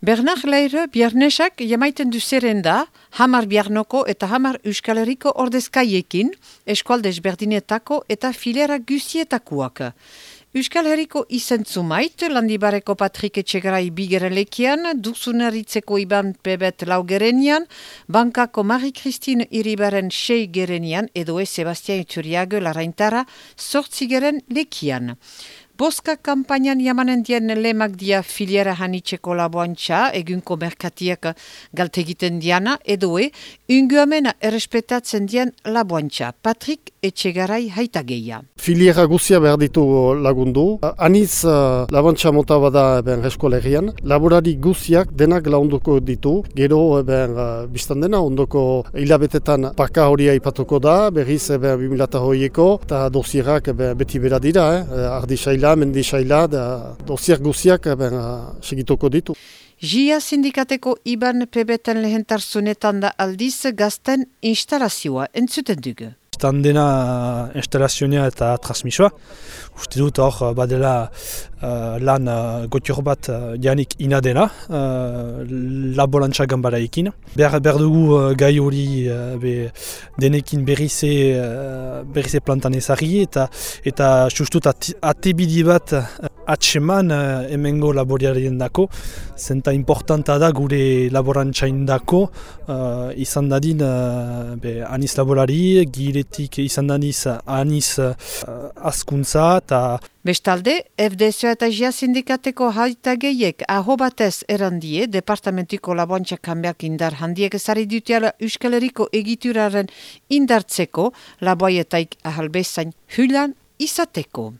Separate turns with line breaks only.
Bernard Leire biarnesak jamaiten du zerenda, hamar biarnoko eta hamar euskaleriko ordezkaiekin, eskualdez berdinetako eta filera guzietakuak. Euskal Herriko izen zumait, landibareko Patrik Etxegarai bigeren lekian, duzunaritzeko iban pebet lau gerenian, bankako Marie-Christine Iribaren sei gerenian, edo Sebastian Ituriago laraintara sortzi geren lekian. Boska kampainan jamanen dien lemak dia filiera hanitzeko laboantxa, egunko merkatiak galtegiten diana, edo e, unguamena errespetatzen dien laboantxa. Patrik Etxegarai haitageia.
Filiera guzia behar ditu lagundu. Aniz uh, laboantxa mota bada eben eskolegian. Laborari guziak denak launduko ditu. Gero eben uh, biztan dena ondoko hilabetetan paka horia ipatuko da, berriz eben 2008eko, eta dosierak beti bera dira, eh? ardi mendi saila, da dosiak guziak ben, segituko ditu.
Jia sindikateko Iban Pebeten lehentarzunetan da aldiz gazten instalazioa entzuten dugu
biztan dena instalazioa eta transmisoa. Uste dut hor badela uh, lan uh, gotior bat uh, janik ina dena, uh, laborantza gambara ekin. Ber, dugu uh, gai hori uh, be, denekin berrize, uh, berrize plantan ezari eta eta sustut atebidi bat atseman uh, emengo laboriarien dako. Zenta importanta da gure laborantzain dako uh, izan dadin uh, be, aniz laborari, giretik izan daniz aniz uh, askuntza eta
Bestalde, FDSO eta GIA sindikateko haita gehiek aho batez erandie, departamentiko laboantxak kanbeak indar handiek ezari dutiala Euskal Herriko egituraren indartzeko laboaietaik ahalbezain hulan izateko.